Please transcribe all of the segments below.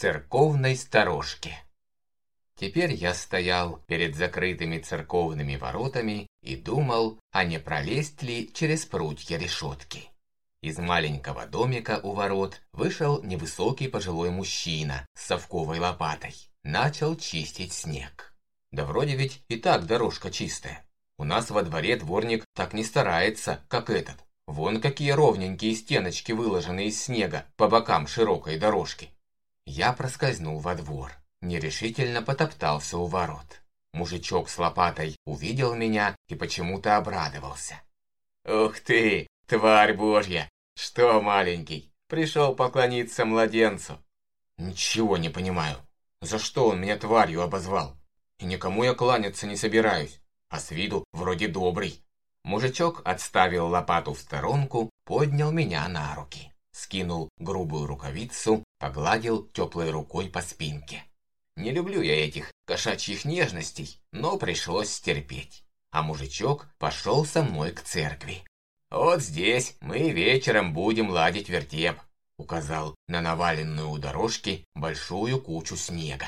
церковной сторожке. Теперь я стоял перед закрытыми церковными воротами и думал, а не пролезть ли через прутья решетки. Из маленького домика у ворот вышел невысокий пожилой мужчина с совковой лопатой. Начал чистить снег. Да вроде ведь и так дорожка чистая. У нас во дворе дворник так не старается, как этот. Вон какие ровненькие стеночки выложены из снега по бокам широкой дорожки. Я проскользнул во двор нерешительно потоптался у ворот. Мужичок с лопатой увидел меня и почему-то обрадовался. «Ух ты, тварь божья! Что, маленький, пришел поклониться младенцу?» «Ничего не понимаю. За что он меня тварью обозвал? И никому я кланяться не собираюсь, а с виду вроде добрый». Мужичок отставил лопату в сторонку, поднял меня на руки, скинул грубую рукавицу, погладил теплой рукой по спинке. Не люблю я этих кошачьих нежностей, но пришлось стерпеть. А мужичок пошел со мной к церкви. «Вот здесь мы вечером будем ладить вертеп», указал на наваленную у дорожки большую кучу снега.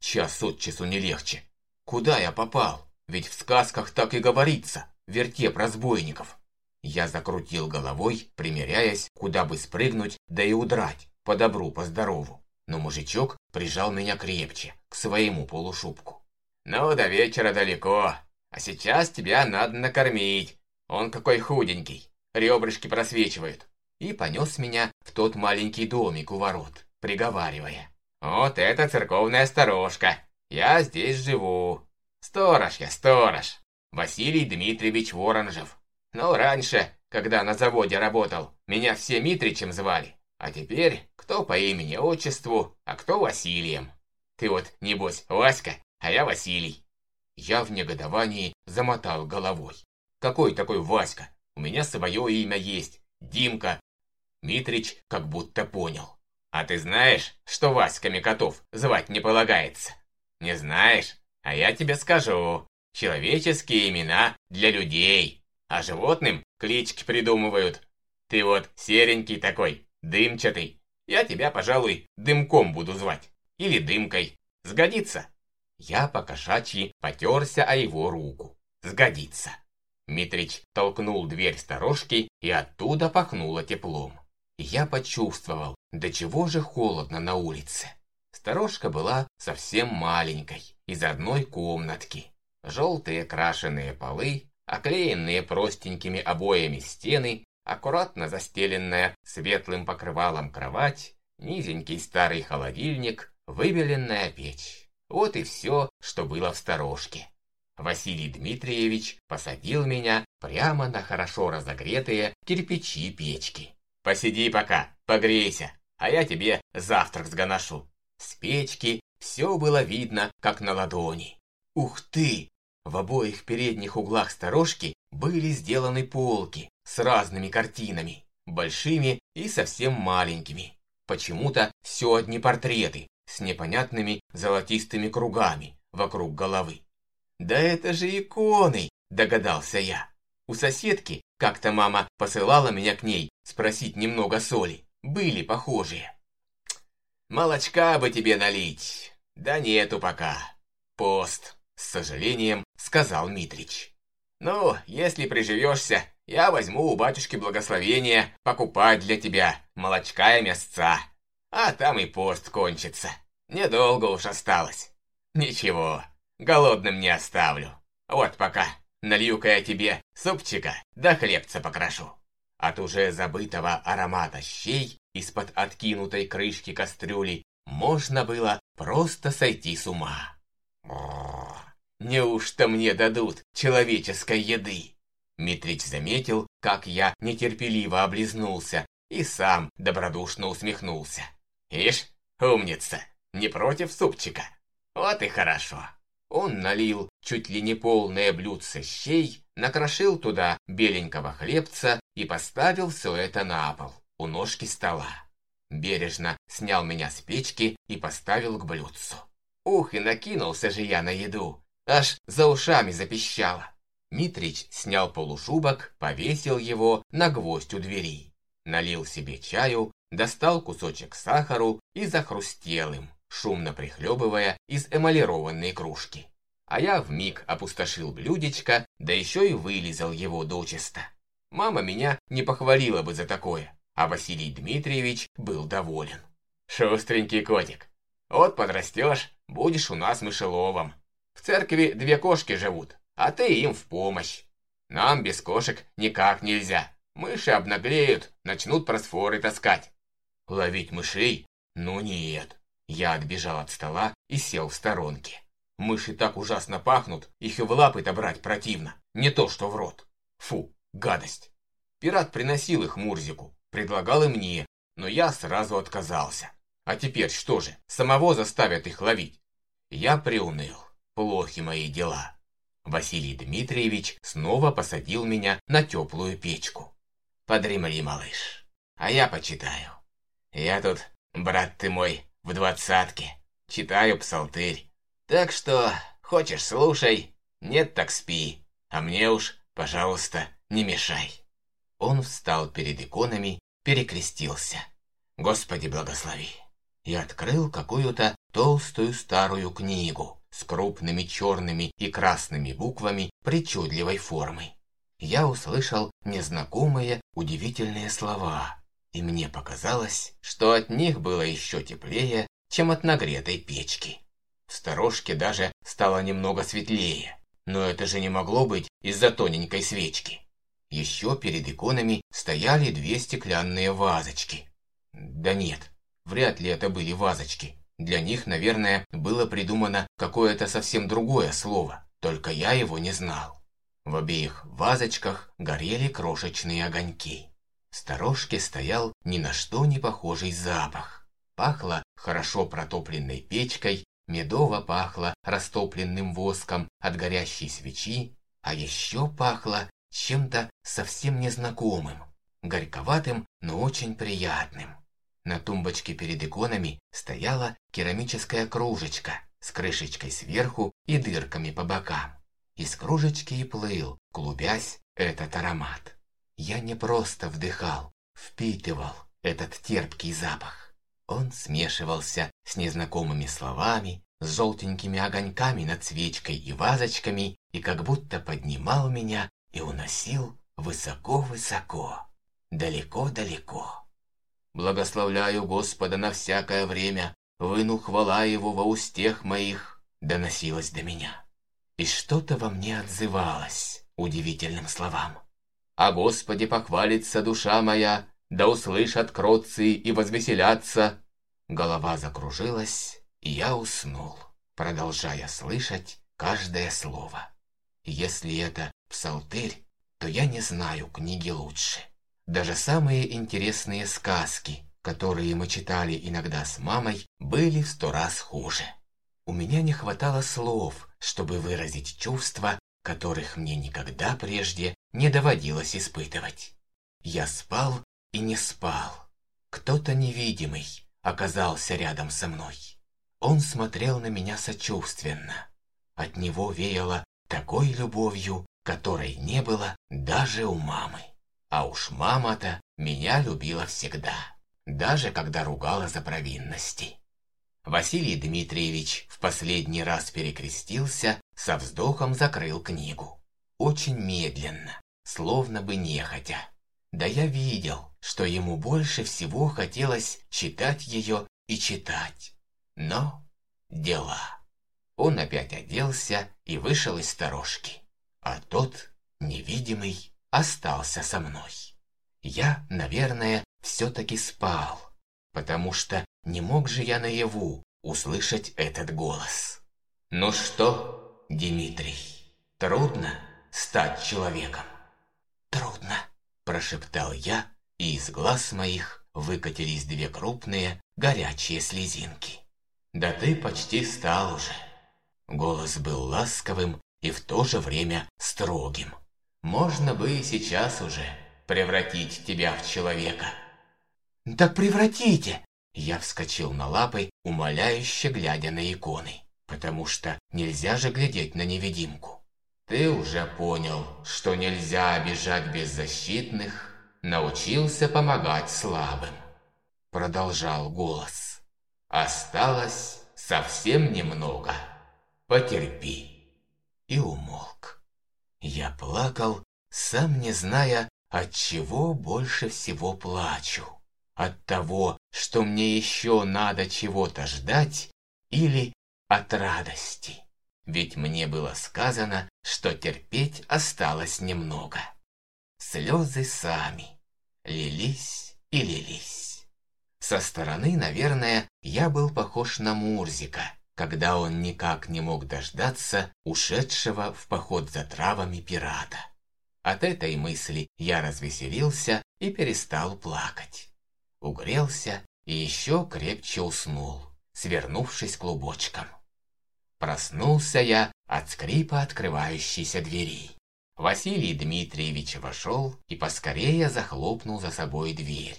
Час от часу не легче. Куда я попал? Ведь в сказках так и говорится. Вертеп разбойников. Я закрутил головой, примеряясь, куда бы спрыгнуть, да и удрать, по добру, по здорову но мужичок прижал меня крепче, к своему полушубку. «Ну, до вечера далеко, а сейчас тебя надо накормить. Он какой худенький, ребрышки просвечивают». И понес меня в тот маленький домик у ворот, приговаривая. «Вот это церковная сторожка, я здесь живу. Сторож я, сторож, Василий Дмитриевич Воронжев. Но раньше, когда на заводе работал, меня все Митричем звали. А теперь кто по имени-отчеству, а кто Василием. Ты вот, небось, Васька, а я Василий. Я в негодовании замотал головой. Какой такой Васька? У меня свое имя есть. Димка. Митрич как будто понял. А ты знаешь, что Васьками котов звать не полагается? Не знаешь? А я тебе скажу. Человеческие имена для людей, а животным клички придумывают. Ты вот серенький такой, Дымчатый. Я тебя, пожалуй, дымком буду звать. Или дымкой. Сгодится?» Я по-кошачьи потерся о его руку. «Сгодится». Митрич толкнул дверь сторожки, и оттуда пахнуло теплом. Я почувствовал, до чего же холодно на улице. Сторожка была совсем маленькой, из одной комнатки. Желтые крашеные полы, оклеенные простенькими обоями стены аккуратно застеленная светлым покрывалом кровать, низенький старый холодильник, выбеленная печь. Вот и все, что было в сторожке. Василий Дмитриевич посадил меня прямо на хорошо разогретые кирпичи печки. «Посиди пока, погрейся, а я тебе завтрак сгоношу». С печки все было видно, как на ладони. Ух ты! В обоих передних углах сторожки были сделаны полки, с разными картинами, большими и совсем маленькими. Почему-то все одни портреты с непонятными золотистыми кругами вокруг головы. «Да это же иконы!» – догадался я. У соседки как-то мама посылала меня к ней спросить немного соли. Были похожие. «Молочка бы тебе налить!» «Да нету пока. Пост», – с сожалением сказал Митрич. «Ну, если приживешься, я возьму у батюшки благословения покупать для тебя молочка и мясца. А там и пост кончится. Недолго уж осталось. Ничего, голодным не оставлю. Вот пока налью-ка я тебе супчика да хлебца покрошу. От уже забытого аромата щей из-под откинутой крышки кастрюли можно было просто сойти с ума. Неужто мне дадут человеческой еды? Митрич заметил, как я нетерпеливо облизнулся, и сам добродушно усмехнулся. «Ишь, умница, не против супчика? Вот и хорошо». Он налил чуть ли не полное блюдце щей, накрошил туда беленького хлебца и поставил все это на пол, у ножки стола. Бережно снял меня с печки и поставил к блюдцу. Ух, и накинулся же я на еду, аж за ушами запищало. Митрич снял полушубок, повесил его на гвоздь у двери. Налил себе чаю, достал кусочек сахару и захрустел им, шумно прихлебывая из эмалированной кружки. А я вмиг опустошил блюдечко, да еще и вылизал его дочисто. Мама меня не похвалила бы за такое, а Василий Дмитриевич был доволен. «Шустренький котик, вот подрастешь, будешь у нас мышеловом. В церкви две кошки живут, а ты им в помощь. Нам без кошек никак нельзя. Мыши обнаглеют, начнут просфоры таскать. Ловить мышей? Ну нет. Я отбежал от стола и сел в сторонке. Мыши так ужасно пахнут, их и в лапы-то брать противно. Не то, что в рот. Фу, гадость. Пират приносил их Мурзику, предлагал и мне, но я сразу отказался. А теперь что же, самого заставят их ловить? Я приуныл. Плохи мои дела. Василий Дмитриевич снова посадил меня на теплую печку. Подремли, малыш, а я почитаю. Я тут, брат ты мой, в двадцатке, читаю псалтырь. Так что, хочешь слушай, нет так спи, а мне уж, пожалуйста, не мешай. Он встал перед иконами, перекрестился. Господи, благослови. И открыл какую-то толстую старую книгу с крупными черными и красными буквами причудливой формы. Я услышал незнакомые удивительные слова, и мне показалось, что от них было еще теплее, чем от нагретой печки. В сторожке даже стало немного светлее, но это же не могло быть из-за тоненькой свечки. Еще перед иконами стояли две стеклянные вазочки. Да нет, вряд ли это были вазочки. Для них, наверное, было придумано какое-то совсем другое слово, только я его не знал. В обеих вазочках горели крошечные огоньки. В сторожке стоял ни на что не похожий запах. Пахло хорошо протопленной печкой, медово пахло растопленным воском от горящей свечи, а еще пахло чем-то совсем незнакомым, горьковатым, но очень приятным. На тумбочке перед иконами стояла керамическая кружечка с крышечкой сверху и дырками по бокам. Из кружечки и плыл, клубясь, этот аромат. Я не просто вдыхал, впитывал этот терпкий запах. Он смешивался с незнакомыми словами, с желтенькими огоньками над свечкой и вазочками и как будто поднимал меня и уносил высоко-высоко, далеко-далеко. Благословляю Господа на всякое время, выну хвала Его во устех моих, доносилось до меня и что-то во мне отзывалось удивительным словам. «О Господе похвалится душа моя, да услышат кротцы и возвеселятся». Голова закружилась, и я уснул, продолжая слышать каждое слово. Если это псалтырь, то я не знаю книги лучше. Даже самые интересные сказки, которые мы читали иногда с мамой, были в сто раз хуже. У меня не хватало слов, чтобы выразить чувства, которых мне никогда прежде не доводилось испытывать. Я спал и не спал. Кто-то невидимый оказался рядом со мной. Он смотрел на меня сочувственно. От него веяло такой любовью, которой не было даже у мамы. А уж мама-то меня любила всегда, даже когда ругала за провинности. Василий Дмитриевич в последний раз перекрестился, со вздохом закрыл книгу. Очень медленно, словно бы нехотя. Да я видел, что ему больше всего хотелось читать ее и читать. Но дела. Он опять оделся и вышел из сторожки. А тот, невидимый, остался со мной. Я, наверное, все-таки спал, потому что не мог же я наяву услышать этот голос. «Ну что, Дмитрий, трудно стать человеком?» «Трудно», – прошептал я, и из глаз моих выкатились две крупные горячие слезинки. «Да ты почти стал уже». Голос был ласковым и в то же время строгим. «Можно бы и сейчас уже превратить тебя в человека». «Так превратите!» Я вскочил на лапы, умоляюще глядя на иконы, потому что нельзя же глядеть на невидимку. Ты уже понял, что нельзя обижать беззащитных, научился помогать слабым. продолжал голос. Осталось совсем немного. Потерпи. И умолк. Я плакал, сам не зная, от чего больше всего плачу. От того, что мне еще надо чего-то ждать, или от радости. Ведь мне было сказано, что терпеть осталось немного. Слезы сами лились и лились. Со стороны, наверное, я был похож на Мурзика, когда он никак не мог дождаться ушедшего в поход за травами пирата. От этой мысли я развеселился и перестал плакать. Угрелся и еще крепче уснул, свернувшись клубочком. Проснулся я от скрипа открывающейся двери. Василий Дмитриевич вошел и поскорее захлопнул за собой дверь.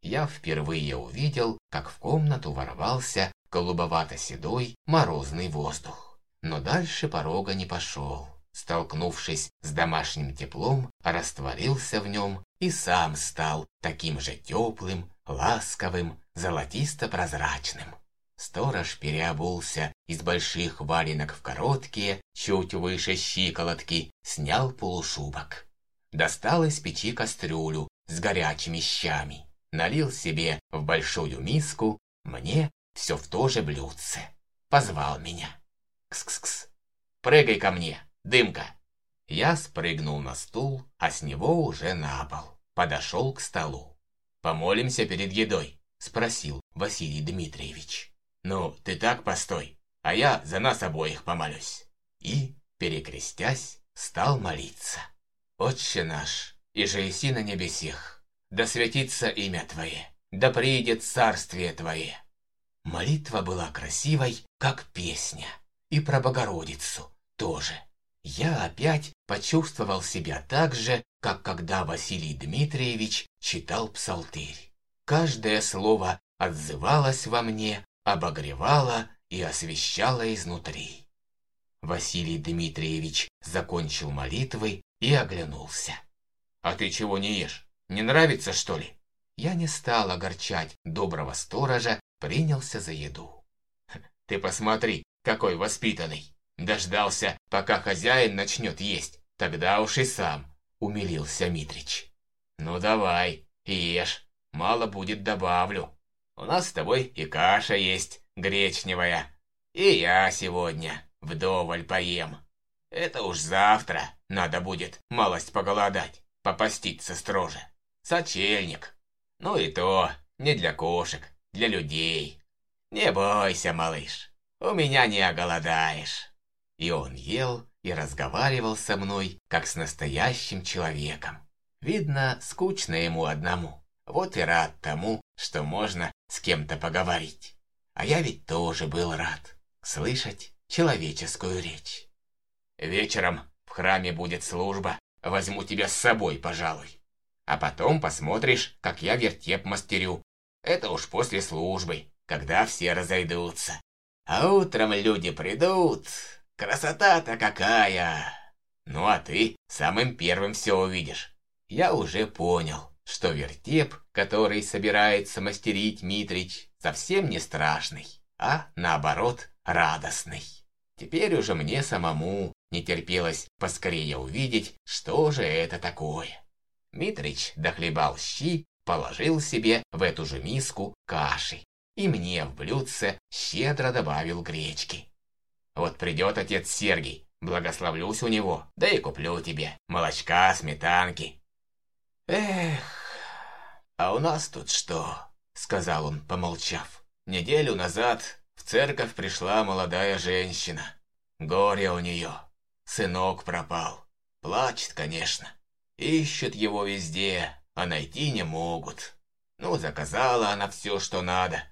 Я впервые увидел, как в комнату ворвался голубовато-седой морозный воздух. Но дальше порога не пошел. Столкнувшись с домашним теплом, растворился в нем и сам стал таким же теплым, ласковым, золотисто-прозрачным. Сторож переобулся из больших валенок в короткие, чуть выше щиколотки, снял полушубок. Достал из печи кастрюлю с горячими щами, налил себе в большую миску, мне все в то же блюдце. Позвал меня. Кс-кс-кс. Прыгай ко мне, дымка. Я спрыгнул на стул, а с него уже на пол. Подошел к столу. «Помолимся перед едой?» – спросил Василий Дмитриевич. «Ну, ты так постой, а я за нас обоих помолюсь». И, перекрестясь, стал молиться. «Отче наш, и же иси на небесех, да светится имя Твое, да приидет царствие Твое». Молитва была красивой, как песня, и про Богородицу тоже. Я опять почувствовал себя так же, как когда Василий Дмитриевич читал псалтырь. Каждое слово отзывалось во мне обогревала и освещала изнутри. Василий Дмитриевич закончил молитвы и оглянулся. «А ты чего не ешь? Не нравится, что ли?» Я не стал огорчать доброго сторожа, принялся за еду. «Ты посмотри, какой воспитанный! Дождался, пока хозяин начнет есть, тогда уж и сам», — умилился Митрич. «Ну давай, ешь, мало будет добавлю». У нас с тобой и каша есть, гречневая. И я сегодня вдоволь поем. Это уж завтра надо будет малость поголодать, попаститься строже. Сочельник. Ну и то не для кошек, для людей. Не бойся, малыш, у меня не оголодаешь. И он ел и разговаривал со мной, как с настоящим человеком. Видно, скучно ему одному. Вот и рад тому, что можно с кем-то поговорить. А я ведь тоже был рад слышать человеческую речь. Вечером в храме будет служба, возьму тебя с собой, пожалуй. А потом посмотришь, как я вертеп мастерю. Это уж после службы, когда все разойдутся. А утром люди придут. Красота-то какая! Ну а ты самым первым все увидишь. Я уже понял, что вертеп, который собирается мастерить Митрич, совсем не страшный, а наоборот радостный. Теперь уже мне самому не терпелось поскорее увидеть, что же это такое. Митрич дохлебал щи, положил себе в эту же миску каши и мне в блюдце щедро добавил гречки. Вот придет отец Сергий, благословлюсь у него, да и куплю тебе молочка, сметанки. Эх, «А у нас тут что?» — сказал он, помолчав. «Неделю назад в церковь пришла молодая женщина. Горе у нее. Сынок пропал. Плачет, конечно. Ищут его везде, а найти не могут. Ну, заказала она все, что надо.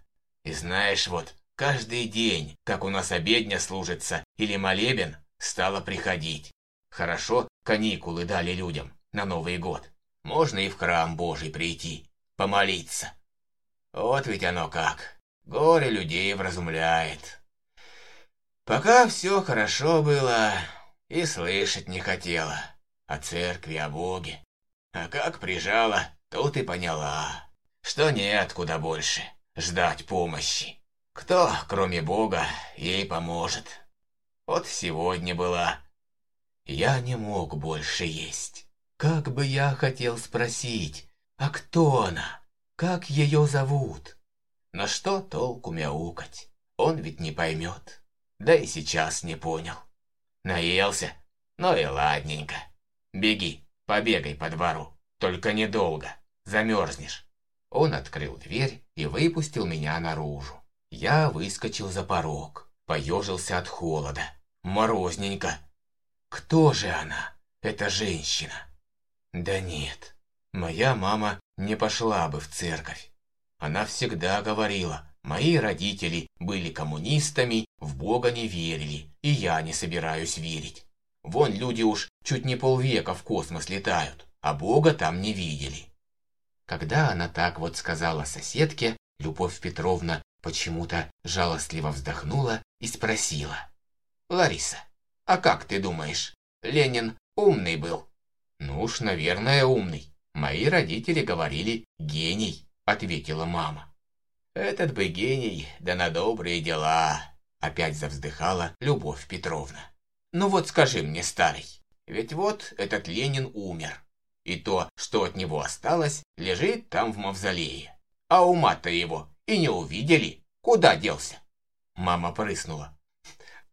И знаешь, вот, каждый день, как у нас обедня служится или молебен, стала приходить. Хорошо каникулы дали людям на Новый год. Можно и в храм Божий прийти помолиться. Вот ведь оно как. Горе людей вразумляет. Пока все хорошо было, и слышать не хотела о церкви, о Боге. А как прижала, тут и поняла, что неоткуда больше ждать помощи. Кто, кроме Бога, ей поможет? Вот сегодня была. Я не мог больше есть. Как бы я хотел спросить, а кто она? Как ее зовут? На что толку мяукать? Он ведь не поймет. Да и сейчас не понял. Наелся? Ну и ладненько. Беги, побегай по двору. Только недолго. Замерзнешь. Он открыл дверь и выпустил меня наружу. Я выскочил за порог, поежился от холода. Морозненько. Кто же она, эта женщина? Да нет, моя мама не пошла бы в церковь. Она всегда говорила, мои родители были коммунистами, в Бога не верили, и я не собираюсь верить. Вон люди уж чуть не полвека в космос летают, а Бога там не видели. Когда она так вот сказала соседке, Любовь Петровна почему-то жалостливо вздохнула и спросила. «Лариса, а как ты думаешь, Ленин умный был?» «Ну уж, наверное, умный. Мои родители говорили «гений», — ответила мама. «Этот бы гений, да на добрые дела», — опять завздыхала Любовь Петровна. «Ну вот скажи мне, старый, ведь вот этот Ленин умер, и то, что от него осталось, лежит там в мавзолее. А ума-то его и не увидели. Куда делся?» Мама прыснула.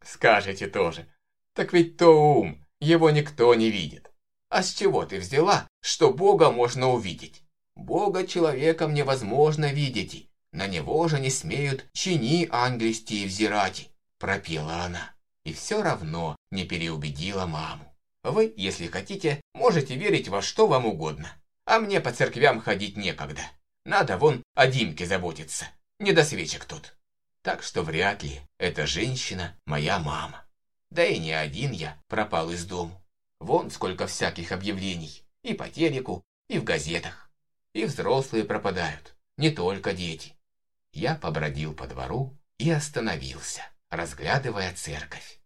«Скажете тоже. Так ведь то ум, его никто не видит. А с чего ты взяла, что Бога можно увидеть? Бога человеком невозможно видеть, на него же не смеют чини ангельстии взирать», пропела она. И все равно не переубедила маму. Вы, если хотите, можете верить во что вам угодно. А мне по церквям ходить некогда. Надо вон о Димке заботиться. Не до свечек тут. Так что вряд ли эта женщина моя мама. Да и не один я пропал из дому. Вон сколько всяких объявлений. И по телеку, и в газетах. И взрослые пропадают, не только дети. Я побродил по двору и остановился, разглядывая церковь.